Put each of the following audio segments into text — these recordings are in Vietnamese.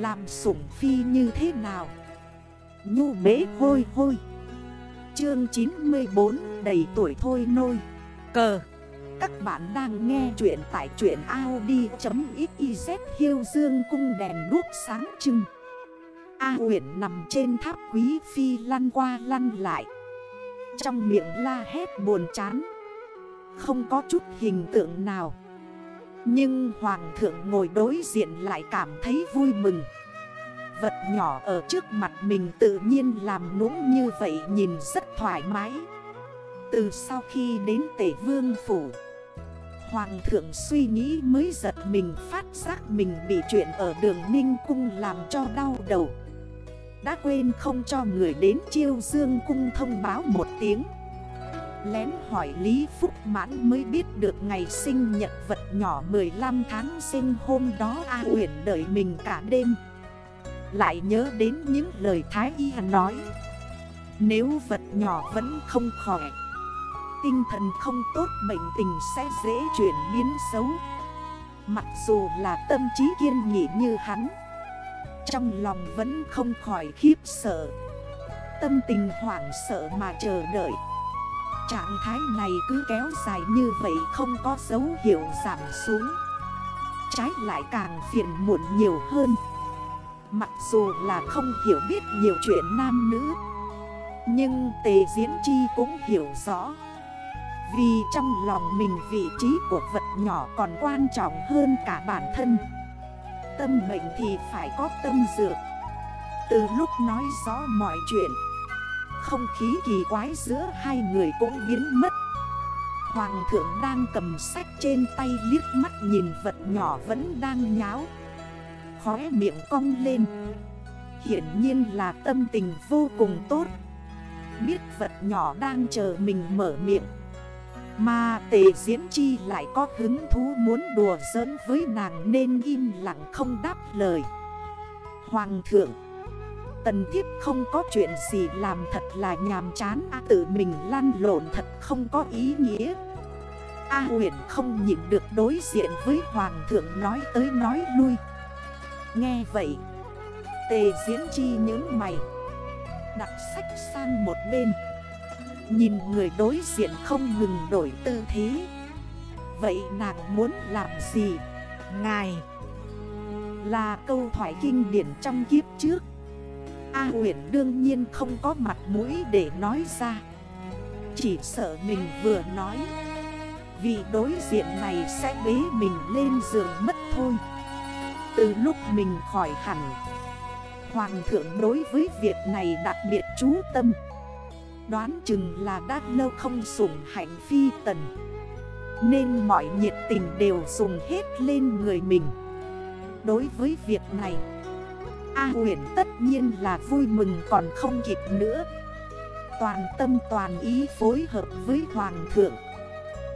Làm sủng phi như thế nào? Nhu bế hôi hôi. Chương 94 đầy tuổi thôi nôi. Cờ. Các bạn đang nghe chuyện tại chuyện Audi.xyz Hiêu dương cung đèn đuốc sáng trưng. A huyện nằm trên tháp quý phi lăn qua lăn lại. Trong miệng la hét buồn chán. Không có chút hình tượng nào. Nhưng hoàng thượng ngồi đối diện lại cảm thấy vui mừng. Vật nhỏ ở trước mặt mình tự nhiên làm nũng như vậy nhìn rất thoải mái. Từ sau khi đến tể vương phủ, Hoàng thượng suy nghĩ mới giật mình phát giác mình bị chuyện ở đường Ninh Cung làm cho đau đầu. Đã quên không cho người đến chiêu dương cung thông báo một tiếng. Lén hỏi Lý Phúc Mãn mới biết được ngày sinh nhật vật nhỏ 15 tháng sinh hôm đó A Uyển đợi mình cả đêm. Lại nhớ đến những lời Thái Y nói, Nếu vật nhỏ vẫn không khỏe, Tinh thần không tốt, bệnh tình sẽ dễ chuyển biến xấu. Mặc dù là tâm trí kiên nghị như hắn, Trong lòng vẫn không khỏi khiếp sợ. Tâm tình hoảng sợ mà chờ đợi. Trạng thái này cứ kéo dài như vậy không có dấu hiệu giảm xuống. Trái lại càng phiền muộn nhiều hơn. Mặc dù là không hiểu biết nhiều chuyện nam nữ, Nhưng Tề Diễn Chi cũng hiểu rõ. Vì trong lòng mình vị trí của vật nhỏ còn quan trọng hơn cả bản thân. Tâm mệnh thì phải có tâm dược. Từ lúc nói rõ mọi chuyện không khí kỳ quái giữa hai người cũng biến mất. Hoàng thượng đang cầm sách trên tay liếc mắt nhìn vật nhỏ vẫn đang nháo. Khóe miệng cong lên. Hiển nhiên là tâm tình vô cùng tốt. Biết vật nhỏ đang chờ mình mở miệng. Mà tề diễn chi lại có hứng thú muốn đùa giỡn với nàng nên im lặng không đáp lời. Hoàng thượng Tần thiếp không có chuyện gì làm thật là nhàm chán. A tự mình lăn lộn thật không có ý nghĩa. A huyền không nhìn được đối diện với hoàng thượng nói tới nói lui. Nghe vậy, Tề diễn chi nhớ mày, Đặt sách sang một bên. Nhìn người đối diện không ngừng đổi tư thế. Vậy nàng muốn làm gì? Ngài Là câu thoại kinh điển trong kiếp trước. A huyền đương nhiên không có mặt mũi để nói ra. Chỉ sợ mình vừa nói. Vì đối diện này sẽ bế mình lên giường mất thôi. Từ lúc mình khỏi hẳn, Hoàng thượng đối với việc này đặc biệt chú tâm. Đoán chừng là đã lâu không sủng hạnh phi tần. Nên mọi nhiệt tình đều dùng hết lên người mình. Đối với việc này A huyền tất nhiên là vui mừng còn không kịp nữa. Toàn tâm toàn ý phối hợp với Hoàng thượng.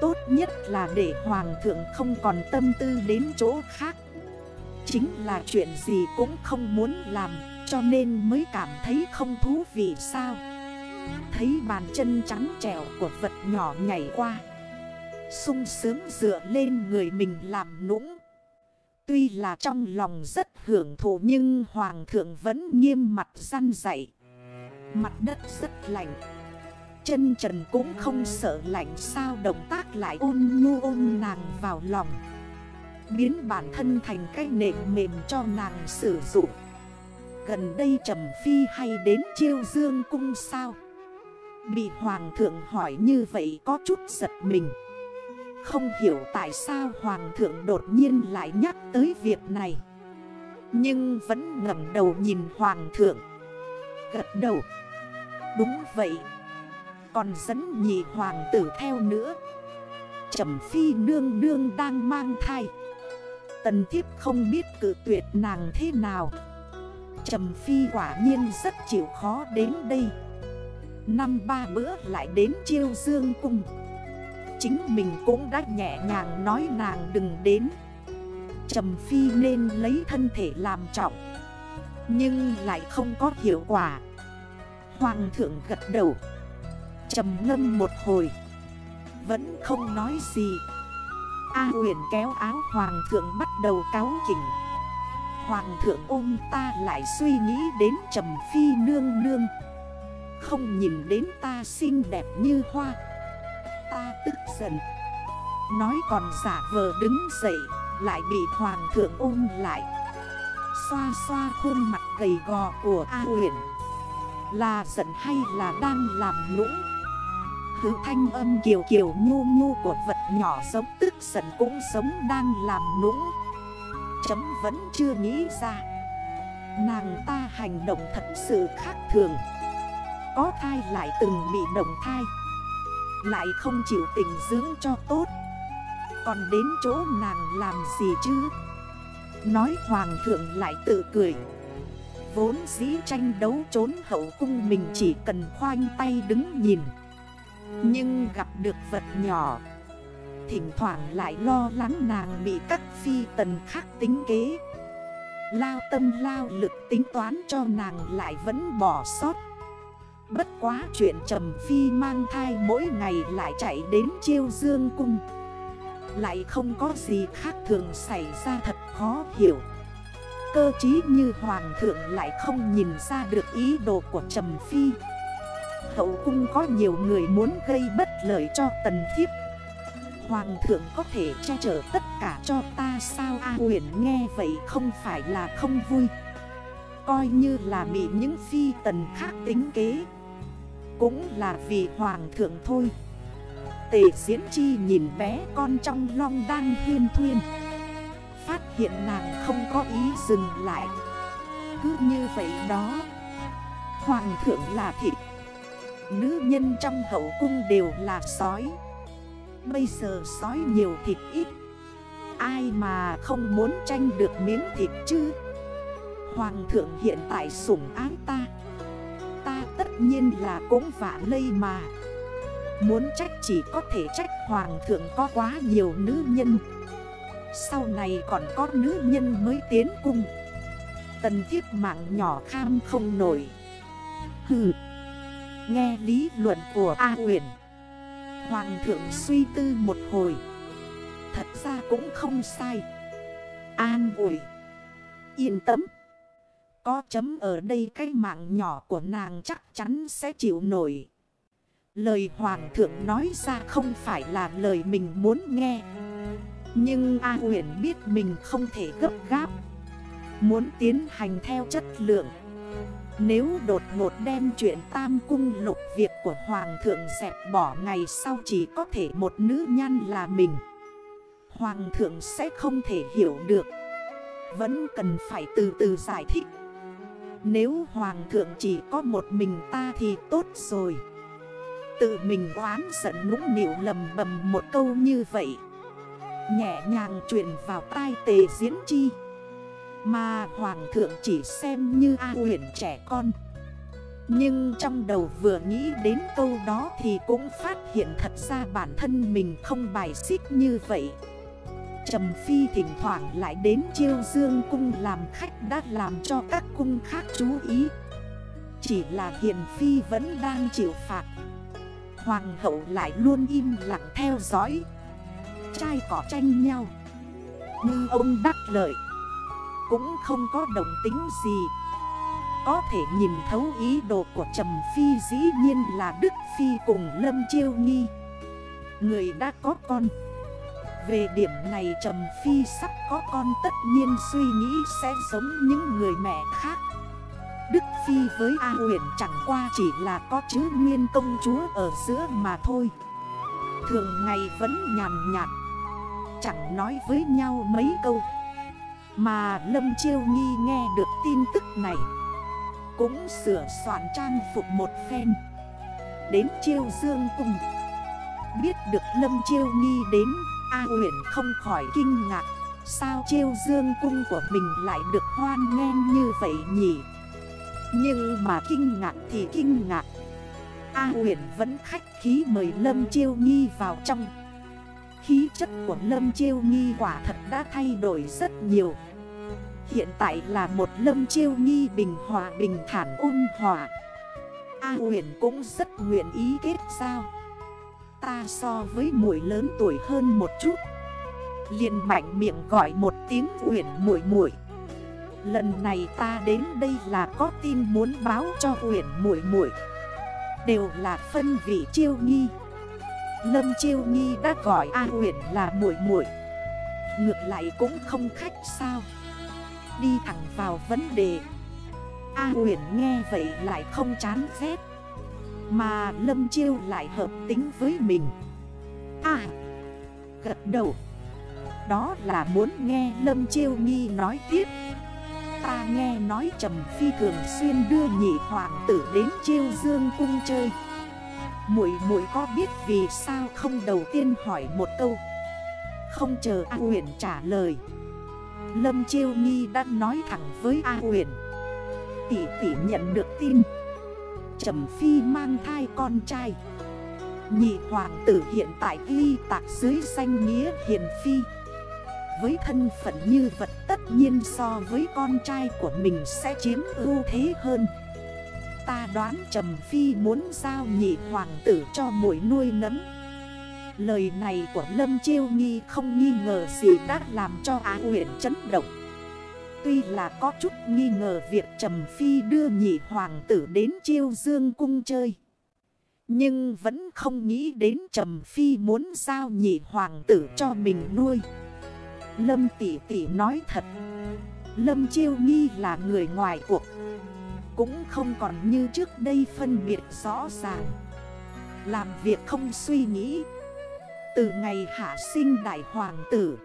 Tốt nhất là để Hoàng thượng không còn tâm tư đến chỗ khác. Chính là chuyện gì cũng không muốn làm, Cho nên mới cảm thấy không thú vị sao? Thấy bàn chân trắng trẻo của vật nhỏ nhảy qua. Sung sướng dựa lên người mình làm nũng. Tuy là trong lòng rất hưởng thụ nhưng hoàng thượng vẫn nghiêm mặt gian dạy. Mặt đất rất lạnh. Chân trần cũng không sợ lạnh sao động tác lại ôn nhu ôm nàng vào lòng. Biến bản thân thành cái nệm mềm cho nàng sử dụng. Gần đây trầm phi hay đến chiêu dương cung sao? Bị hoàng thượng hỏi như vậy có chút giật mình. Không hiểu tại sao Hoàng thượng đột nhiên lại nhắc tới việc này. Nhưng vẫn ngầm đầu nhìn Hoàng thượng. Gật đầu. Đúng vậy. Còn dẫn nhị hoàng tử theo nữa. Trầm phi nương nương đang mang thai. Tần thiếp không biết cử tuyệt nàng thế nào. Trầm phi quả nhiên rất chịu khó đến đây. Năm ba bữa lại đến chiêu dương cung. Chính mình cũng đã nhẹ nhàng nói nàng đừng đến. Trầm Phi nên lấy thân thể làm trọng, Nhưng lại không có hiệu quả. Hoàng thượng gật đầu, trầm ngâm một hồi, Vẫn không nói gì. A huyền kéo áo hoàng thượng bắt đầu cáo chỉnh Hoàng thượng ôm ta lại suy nghĩ đến trầm phi nương nương. Không nhìn đến ta xinh đẹp như hoa. Ta tức giận. Nói còn giả vờ đứng dậy, Lại bị hoàng thượng ôm lại. Xoa xoa khuôn mặt gầy gò của A huyền Là giận hay là đang làm nũng? Thứ thanh âm kiều kiều nhu nhu của vật nhỏ giống tức giận cũng giống đang làm nũng. Chấm vẫn chưa nghĩ ra. Nàng ta hành động thật sự khác thường. Có thai lại từng bị động thai. Lại không chịu tình dưỡng cho tốt. Còn đến chỗ nàng làm gì chứ? Nói hoàng thượng lại tự cười. Vốn dĩ tranh đấu trốn hậu cung mình chỉ cần khoanh tay đứng nhìn. Nhưng gặp được vật nhỏ. Thỉnh thoảng lại lo lắng nàng bị các phi tần khác tính kế. Lao tâm lao lực tính toán cho nàng lại vẫn bỏ sót. Bất quá chuyện Trầm Phi mang thai mỗi ngày lại chạy đến chiêu dương cung. Lại không có gì khác thường xảy ra thật khó hiểu. Cơ chí như Hoàng thượng lại không nhìn ra được ý đồ của Trầm Phi. Hậu cung có nhiều người muốn gây bất lợi cho tần thiếp. Hoàng thượng có thể che chở tất cả cho ta sao? A huyền nghe vậy không phải là không vui. Coi như là bị những phi tần khác tính kế. Cũng là vì hoàng thượng thôi. Tề diễn chi nhìn bé con trong long đang huyên thuyên. Phát hiện nàng không có ý dừng lại. Cứ như vậy đó, Hoàng thượng là thịt Nữ nhân trong hậu cung đều là sói. Bây giờ sói nhiều thịt ít. Ai mà không muốn tranh được miếng thịt chứ? Hoàng thượng hiện tại sủng ái ta nhiên là cũng vạ lây mà. Muốn trách chỉ có thể trách hoàng thượng có quá nhiều nữ nhân. Sau này còn có nữ nhân mới tiến cung. Tần thiết mạng nhỏ kham không nổi. Hừ. Nghe lý luận của A huyền Hoàng thượng suy tư một hồi. Thật ra cũng không sai. An ủi. Yên tâm. Có chấm ở đây cái mạng nhỏ của nàng chắc chắn sẽ chịu nổi. Lời hoàng thượng nói ra không phải là lời mình muốn nghe. Nhưng A uyển biết mình không thể gấp gáp, Muốn tiến hành theo chất lượng. Nếu đột ngột đem chuyện tam cung lục việc của Hoàng thượng dẹp bỏ ngày sau chỉ có thể một nữ nhân là mình. Hoàng thượng sẽ không thể hiểu được. Vẫn cần phải từ từ giải thích. Nếu Hoàng thượng chỉ có một mình ta thì tốt rồi. Tự mình oán giận nũng nịu lầm bầm một câu như vậy. Nhẹ nhàng truyền vào tai tề diễn chi. Mà hoàng thượng chỉ xem như A huyền trẻ con. Nhưng trong đầu vừa nghĩ đến câu đó thì cũng phát hiện thật ra bản thân mình không bài xích như vậy. Trầm Phi thỉnh thoảng lại đến chiêu dương cung làm khách đã làm cho các cung khác chú ý. Chỉ là Hiền Phi vẫn đang chịu phạt. Hoàng hậu lại luôn im lặng theo dõi. Trai cỏ tranh nhau. Ngư ông đắc lợi. Cũng không có đồng tính gì. Có thể nhìn thấu ý đồ của Trầm Phi dĩ nhiên là Đức Phi cùng Lâm Chiêu Nghi. Người đã có con. Về điểm này Trầm Phi sắp có con tất nhiên suy nghĩ sẽ giống những người mẹ khác. Đức Phi với A huyện chẳng qua chỉ là có chữ nguyên công chúa ở giữa mà thôi. Thường ngày vẫn nhàn nhạt, Chẳng nói với nhau mấy câu. Mà Lâm Chiêu Nghi nghe được tin tức này, Cũng sửa soạn trang phục một phen. Đến Chiêu Dương Cung, Biết được Lâm Chiêu Nghi đến A huyện không khỏi kinh ngạc. Sao Chiêu Dương Cung của mình lại được hoan nghênh như vậy nhỉ? Nhưng mà kinh ngạc thì kinh ngạc. A huyện vẫn khách khí mời Lâm Chiêu Nghi vào trong. Khí chất của Lâm Chiêu Nghi quả thật đã thay đổi rất nhiều. Hiện tại là một Lâm Chiêu Nghi bình hòa bình thản ôn hòa. A huyền cũng rất nguyện ý kết giao. Ta so với muội lớn tuổi hơn một chút. Liền mạnh miệng gọi một tiếng huyền muội muội. Lần này ta đến đây là có tin muốn báo cho Uyển muội muội. Đều là phân vị chiêu nghi. Lâm chiêu nghi đã gọi A Uyển là muội muội. Ngược lại cũng không khách sao. Đi thẳng vào vấn đề. A Uyển nghe vậy lại không chán ghét. Mà Lâm Chiêu lại hợp tính với mình. À Gật đầu. Đó là muốn nghe Lâm Chiêu Nghi nói tiếp. Ta nghe nói Trầm Phi thường xuyên đưa nhị hoàng tử đến Chiêu Dương cung chơi. Muội muội có biết vì sao không đầu tiên hỏi một câu? Không chờ A Huyền trả lời. Lâm Chiêu Nghi đã nói thẳng với A Huyền Tỷ tỷ nhận được tin. Trầm Phi mang thai con trai. Nhị hoàng tử hiện tại ghi tạc dưới danh nghĩa hiền phi. Với thân phận như vật tất nhiên so với con trai của mình sẽ chiếm ưu thế hơn. Ta đoán Trầm Phi muốn giao nhị hoàng tử cho mũi nuôi nấm Lời này của Lâm Chiêu Nghi không nghi ngờ gì đã làm cho Á huyện chấn động. Tuy là có chút nghi ngờ việc Trầm Phi đưa nhị hoàng tử đến Chiêu Dương cung chơi. Nhưng vẫn không nghĩ đến Trầm Phi muốn giao nhị hoàng tử cho mình nuôi. Lâm tỷ tỷ nói thật. Lâm Chiêu Nghi là người ngoài cuộc. Cũng không còn như trước đây phân biệt rõ ràng. Làm việc không suy nghĩ. Từ ngày hạ sinh đại hoàng tử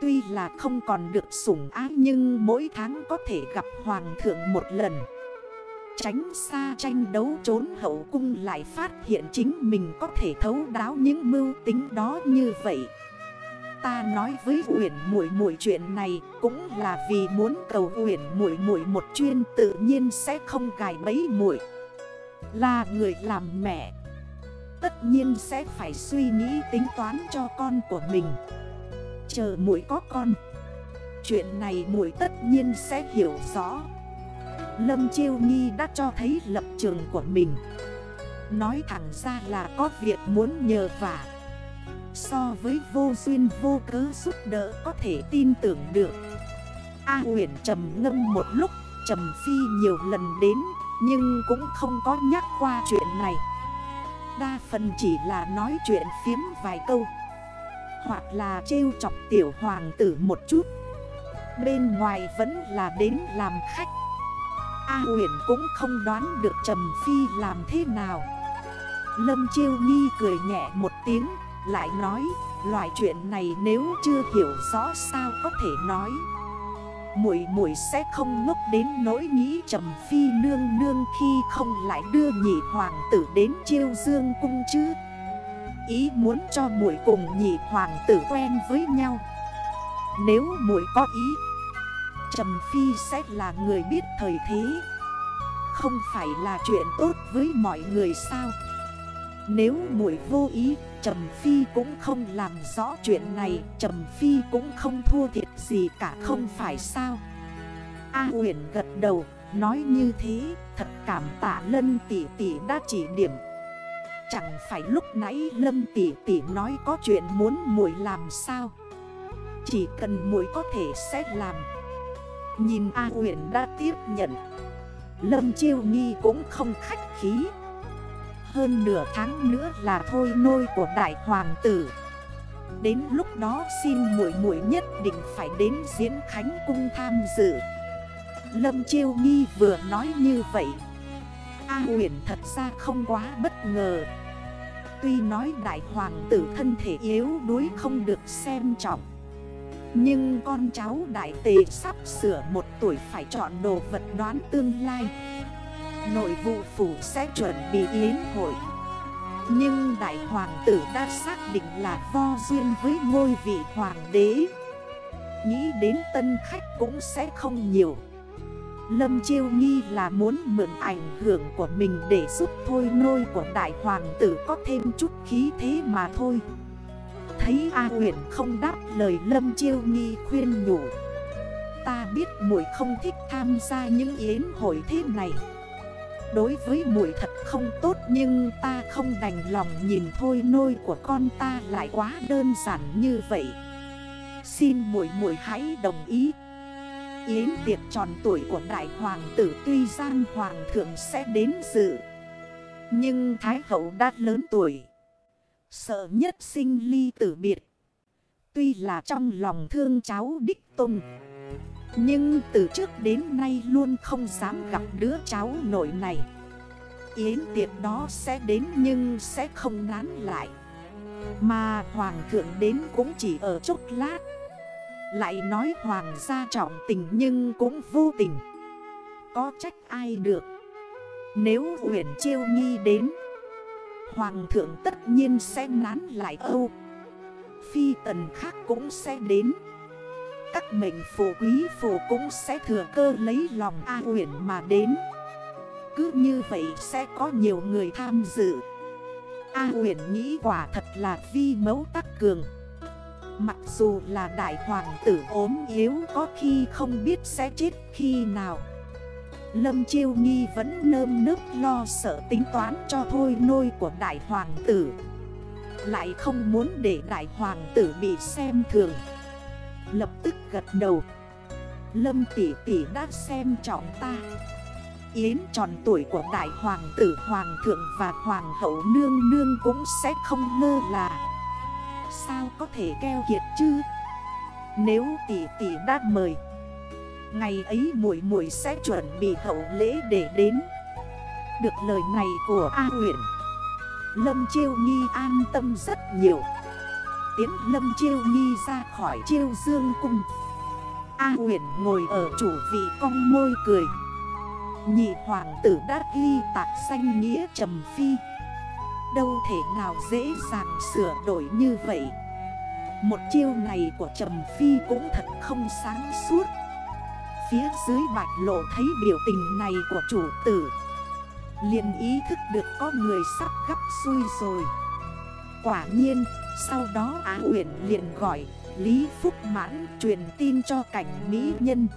Tuy là không còn được sủng ái Nhưng mỗi tháng có thể gặp hoàng thượng một lần Tránh xa tranh đấu trốn hậu cung lại phát hiện chính mình có thể thấu đáo những mưu tính đó như vậy Ta nói với Uyển muội muội chuyện này cũng là vì muốn cầu Uyển muội muội một chuyên tự nhiên sẽ không gài bẫy muội. Là người làm mẹ, tất nhiên sẽ phải suy nghĩ tính toán cho con của mình. Chờ muội có con, chuyện này muội tất nhiên sẽ hiểu rõ. Lâm Chiêu Nghi đã cho thấy lập trường của mình. Nói thẳng ra là có việc muốn nhờ vả. So với vô duyên vô cớ giúp đỡ có thể tin tưởng được A huyền trầm ngâm một lúc Trầm phi nhiều lần đến Nhưng cũng không có nhắc qua chuyện này Đa phần chỉ là nói chuyện phiếm vài câu hoặc là trêu chọc tiểu hoàng tử một chút. Bên ngoài vẫn là đến làm khách. A huyển cũng không đoán được Trầm Phi làm thế nào. Lâm Chiêu Nhi cười nhẹ một tiếng lại nói, loại chuyện này nếu chưa hiểu rõ sao có thể nói. Muội muội sẽ không ngốc đến nỗi nghĩ trầm phi nương nương khi không lại đưa nhị hoàng tử đến chiêu dương cung chứ? Ý muốn cho muội cùng nhị hoàng tử quen với nhau. Nếu muội có ý, Trầm phi sẽ là người biết thời thế. Không phải là chuyện tốt với mọi người sao? Nếu muội vô ý, Trầm Phi cũng không làm rõ chuyện này. Trầm Phi cũng không thua thiệt gì cả, không phải sao? A uyển gật đầu, Nói như thế, thật cảm tạ Lân tỷ tỷ đã chỉ điểm Chẳng phải lúc nãy Lâm tỷ tỷ nói có chuyện muốn muội làm sao? Chỉ cần muội có thể sẽ làm. Nhìn A huyền đã tiếp nhận. Lâm chiêu nghi cũng không khách khí. Hơn nửa tháng nữa là thôi nôi của đại hoàng tử. Đến lúc đó xin muội muội nhất định phải đến diễn khánh cung tham dự. Lâm Chiêu Nghi vừa nói như vậy A huyền thật ra không quá bất ngờ. Tuy nói đại hoàng tử thân thể yếu đuối không được xem trọng. Nhưng con cháu đại tề sắp sửa một tuổi phải chọn đồ vật đoán tương lai. Nội vụ phủ sẽ chuẩn bị yến hội. Nhưng đại hoàng tử đã xác định là vo duyên với ngôi vị hoàng đế. Nghĩ đến tân khách cũng sẽ không nhiều. Lâm Chiêu Nghi là muốn mượn ảnh hưởng của mình để giúp thôi nôi của đại hoàng tử có thêm chút khí thế mà thôi. Thấy A huyền không đáp lời, Lâm Chiêu Nghi khuyên nhủ. Ta biết muội không thích tham gia những yến hội thế này. Đối với muội thật không tốt, nhưng ta không đành lòng nhìn thôi nôi của con ta lại quá đơn giản như vậy. Xin muội muội hãy đồng ý. Yến tiệc tròn tuổi của đại hoàng tử tuy giang hoàng thượng sẽ đến dự, Nhưng thái hậu đã lớn tuổi. Sợ nhất sinh ly tử biệt. Tuy là trong lòng thương cháu đích tùng Nhưng từ trước đến nay luôn không dám gặp đứa cháu nội này. Yến tiệc đó sẽ đến nhưng sẽ không nán lại, Mà hoàng thượng đến cũng chỉ ở chốc lát. Lại nói hoàng gia trọng tình nhưng cũng vô tình. Có trách ai được? Nếu Uyển Chiêu Nhi đến, Hoàng thượng tất nhiên sẽ nán lại âu. Phi tần khác cũng sẽ đến. Các mệnh phổ quý phù cũng sẽ thừa cơ lấy lòng A Uyển mà đến. Cứ như vậy sẽ có nhiều người tham dự. A Uyển nghĩ quả thật là vi mấu tắc cường. Mặc dù là đại hoàng tử ốm yếu có khi không biết sẽ chết khi nào. Lâm Chiêu Nghi vẫn nơm nước lo sợ tính toán cho thôi nôi của đại hoàng tử. Lại không muốn để đại hoàng tử bị xem thường. Lập tức gật đầu. Lâm tỷ tỷ đã xem trọng ta. Yến tròn tuổi của đại hoàng tử hoàng thượng và hoàng hậu nương nương cũng sẽ không lơ là. Sao có thể keo kiệt chứ? Nếu tỷ tỷ đã mời, Ngày ấy muội muội sẽ chuẩn bị hậu lễ để đến. Được lời này của A huyện Lâm Chiêu Nghi an tâm rất nhiều. Tiến Lâm Chiêu Nghi ra khỏi Chiêu Dương Cung. A huyện ngồi ở chủ vị cong môi cười. Nhị hoàng tử đã ghi tạc xanh nghĩa trầm phi. Đâu thể nào dễ dàng sửa đổi như vậy. Một chiêu này của Trầm Phi cũng thật không sáng suốt. Phía dưới bạch lộ thấy biểu tình này của chủ tử. Liền ý thức được có người sắp gấp xui rồi. Quả nhiên, sau đó Á Uyển liền gọi Lý Phúc Mãn truyền tin cho cảnh mỹ nhân.